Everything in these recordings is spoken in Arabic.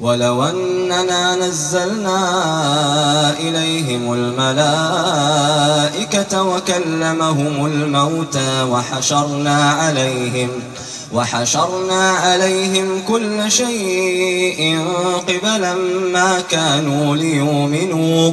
ولو أننا نزلنا إليهم الملائكة وكلمهم الموتى وحشرنا عليهم وحشرنا عليهم كل شيء قبلا ما كانوا ليؤمنوا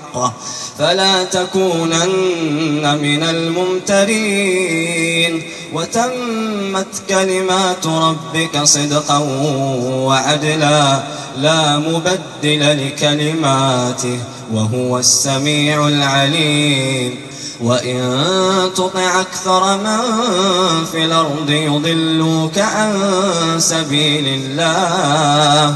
الحق. فلا تكونن من الممترين. وتمت كلمات ربك صدقا وعدلا. لا مبدل لكلماته وهو السميع العليم. وإن تطع أكثر من في الأرض يضلوك عن سبيل الله.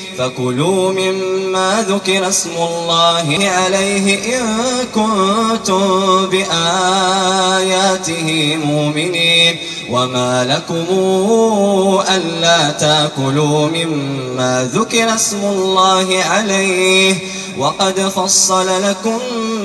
فكلوا مما ذكر اسم الله عليه إن كنتم بآياته مؤمنين وما لكم ألا تأكلوا مما ذكر اسم الله عليه وقد فصل لكم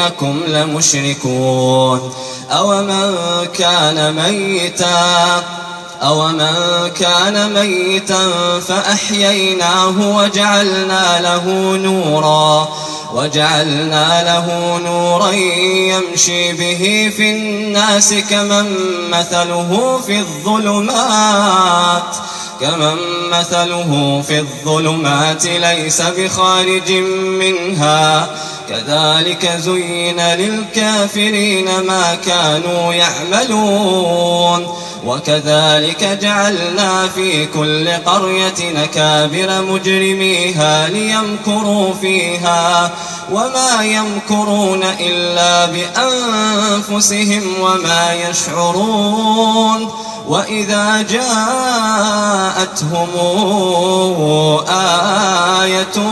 إنكم لمشركون. أومن كان ميتاً أومن كان ميتا فأحييناه وجعلنا له نورا وجعلنا له نورا يمشي به في الناس كمن مثله في الظلمات. كمن مثله في الظلمات ليس بخارج منها. كذلك زين للكافرين ما كانوا يعملون. وكذلك جعلنا في كل قرية نكابر مجرميها ليمكروا فيها. وما يمكرون إلا بأنفسهم وما يشعرون. وإذا جاءتهم آية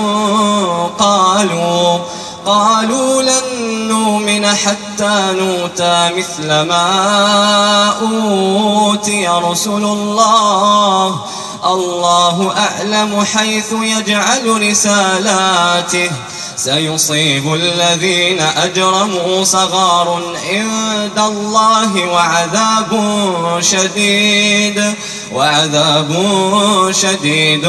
قالوا قالوا لن نؤمن حتى نوتى مثل ما أوتي رسل الله. الله أعلم حيث يجعل رسالاته. سيصيب الذين أجرموا صغار عند الله وعذاب شديد. وعذاب شديد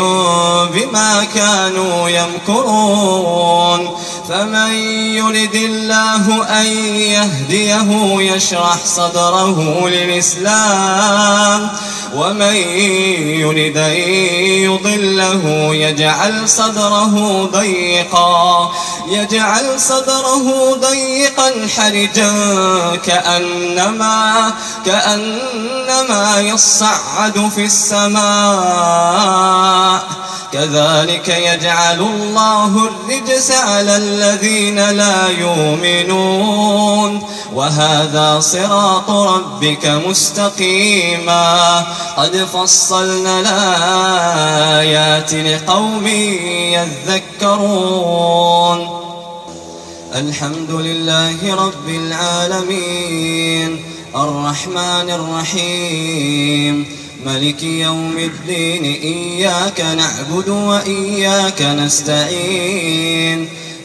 بما كانوا يمكرون. فمن يرد الله أن يهديه يشرح صدره للإسلام ومن يرد أن يضله يجعل صدره ضيقا يجعل صدره ضيقا حرجا كأنما كأنما يصعد في السماء كذلك يجعل الله الرجس على الذين لا يؤمنون. وهذا صراط ربك مستقيما. قد فصلنا الآيات لقوم يذكرون. الحمد لله رب العالمين. الرحمن الرحيم. ملك يوم الدين. إياك نعبد وإياك نستعين.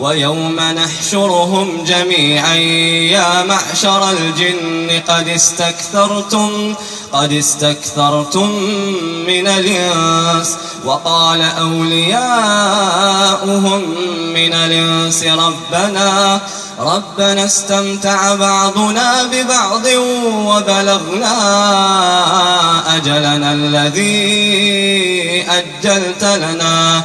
ويوم نحشرهم جميعا يا معشر الجن قد استكثرتم قد استكثرتم من الإنس وقال أولياؤهم من الإنس ربنا ربنا استمتع بعضنا ببعض وبلغنا أجلنا الذي أجلت لنا.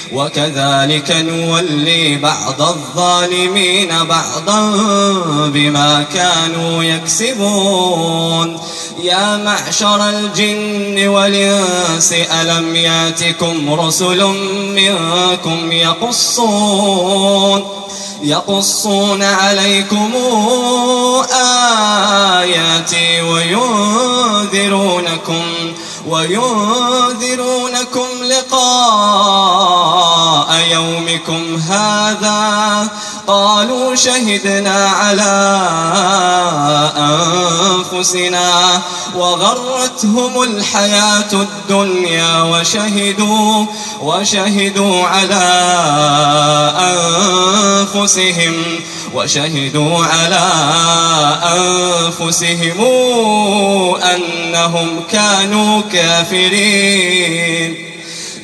وكذلك نولي بعض الظالمين بعضا بما كانوا يكسبون. يا معشر الجن والإنس ألم يأتكم رسل منكم يقصون يقصون عليكم آياتي وينذرونكم وينذرونكم لقاء يومكم هذا قالوا شهدنا على أنفسنا وغرتهم الحياة الدنيا وشهدوا وشهدوا على أنفسهم وشهدوا على أنفسهم أنهم كانوا كافرين.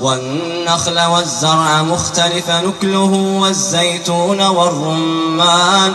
والنخل والزرع مختلف نكله والزيتون والرمان.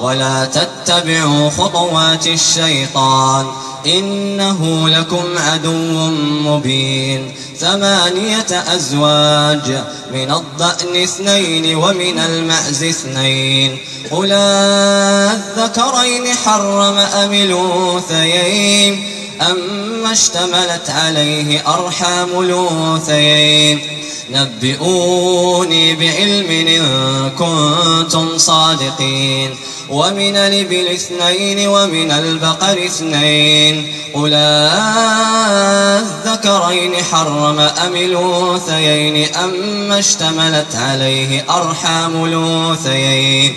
ولا تتبعوا خطوات الشيطان إنه لكم عدو مبين ثمانية أزواج من الضأن اثنين ومن المعز اثنين قل الذكرين حرم أم الأنثيين أما اشتملت عليه أرحام الأنثيين. نبئوني بعلم إن كنتم صادقين. ومن الإبل اثنين ومن البقر اثنين. قل الذكرين حرم أم الأنثيين؟ أما اشتملت عليه أرحام الأنثيين.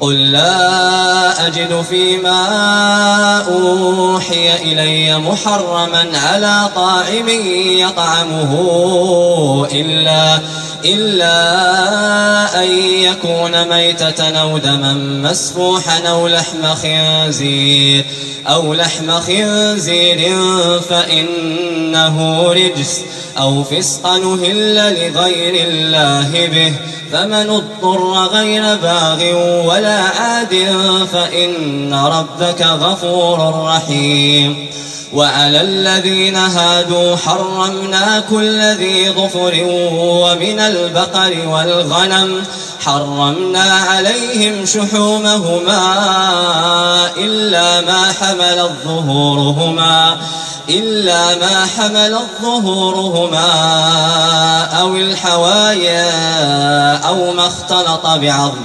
قل لا أجد فيما أوحي إلي محرما على طاعم يطعمه إلا إلا أن يكون ميتة أو دما مسفوحا أو لحم خنزير أو لحم خنزير فإنه رجس أو فسق نهل لغير الله به فمن اضطر غير باغ ولا عاد فإن ربك غفور رحيم وعلى الذين هادوا حرمنا كل ذي ظفر ومن البقر والغنم حرمنا عليهم شحومهما إلا ما حمل ظهورهما إلا ما حمل ظهورهما أو الحوايا أو ما اختلط بعظم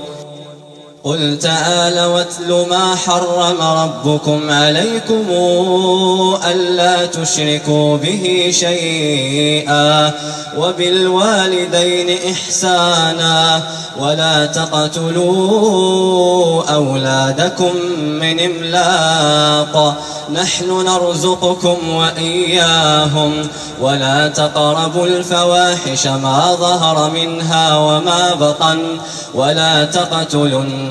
قل تعال واتل ما حرم ربكم عليكم ألا تشركوا به شيئا وبالوالدين إحسانا ولا تقتلوا أولادكم من إملاق نحن نرزقكم وإياهم ولا تقربوا الفواحش ما ظهر منها وما بطن ولا تقتلوا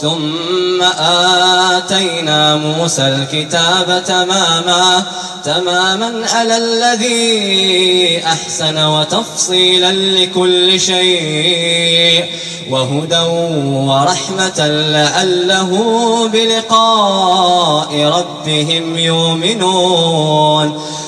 ثم آتينا موسى الكتاب تماما تماما على الذي أحسن وتفصيلا لكل شيء وهدى ورحمة لعله بلقاء ربهم يؤمنون.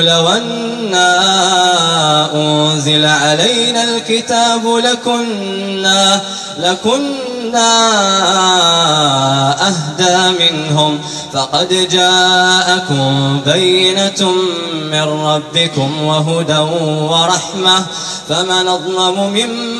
لو أنا أنزل علينا الكتاب لكنا لكنا أهدى منهم فقد جاءكم بينة من ربكم وهدى ورحمة فمن أظلم ممن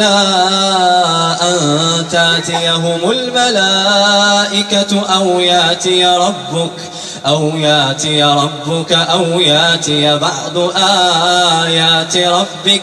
إلا أن تاتيهم الملائكة أو ياتي ربك أو ياتي ربك أو ياتي بعض آيات ربك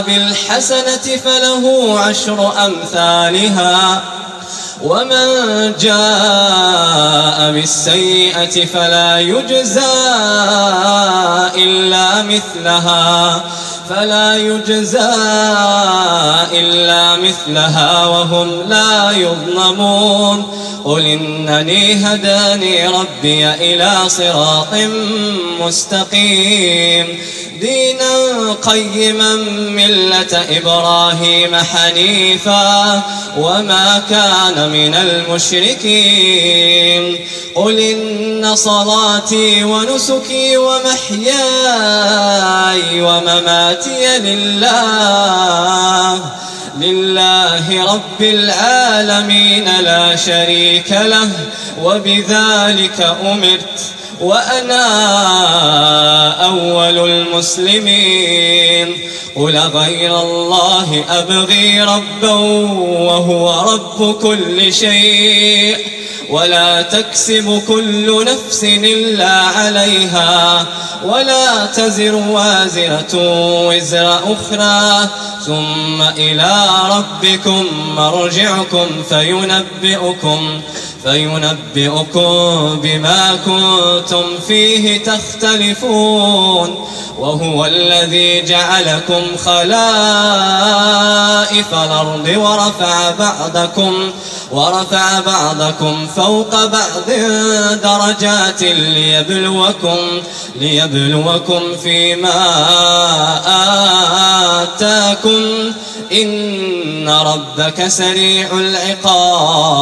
بالحسنة فله عشر أمثالها. ومن جاء بالسيئة فلا يجزى إلا مثلها. فلا يجزى إلا مثلها وهم لا يظلمون قل إنني هداني ربي إلى صراط مستقيم دينا قيما ملة إبراهيم حنيفا وما كان من المشركين قل إن صلاتي ونسكي ومحياي ومماتي لله. لله رب العالمين لا شريك له وبذلك أمرت. وأنا أول المسلمين. قل غير الله أبغي ربا وهو رب كل شيء. ولا تكسب كل نفس إلا عليها. ولا تزر وازرة وزر أخرى. ثم إلى ربكم مرجعكم فينبئكم. فينبئكم بما كنتم فيه تختلفون وهو الذي جعلكم خلائف الأرض ورفع بعضكم ورفع بعضكم فوق بعض درجات ليبلوكم ليبلوكم فيما آتاكم إن ربك سريع العقاب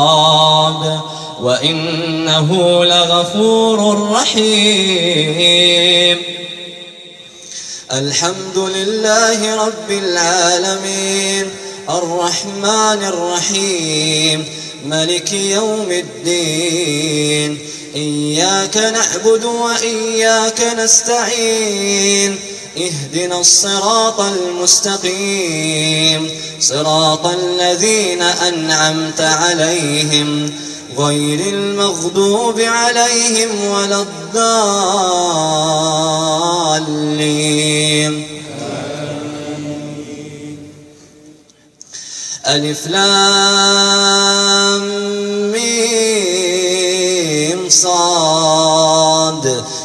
وإنه لغفور رحيم. الحمد لله رب العالمين. الرحمن الرحيم. ملك يوم الدين. إياك نعبد وإياك نستعين. اهدنا الصراط المستقيم. صراط الذين أنعمت عليهم. غير المغضوب عليهم ولا الضالين. ألف لام ميم صاد.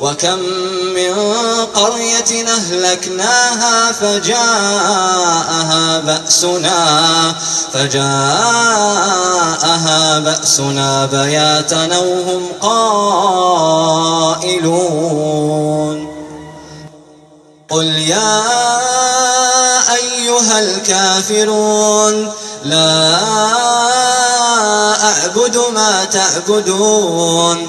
وكم من قرية أهلكناها فجاءها بأسنا فجاءها بأسنا بياتا وهم قائلون. قل يا أيها الكافرون لا أعبد ما تعبدون.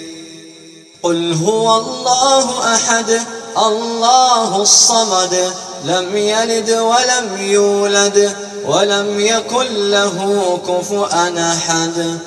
قل هو الله أحد الله الصمد لم يلد ولم يولد ولم يكن له كفؤا أحد.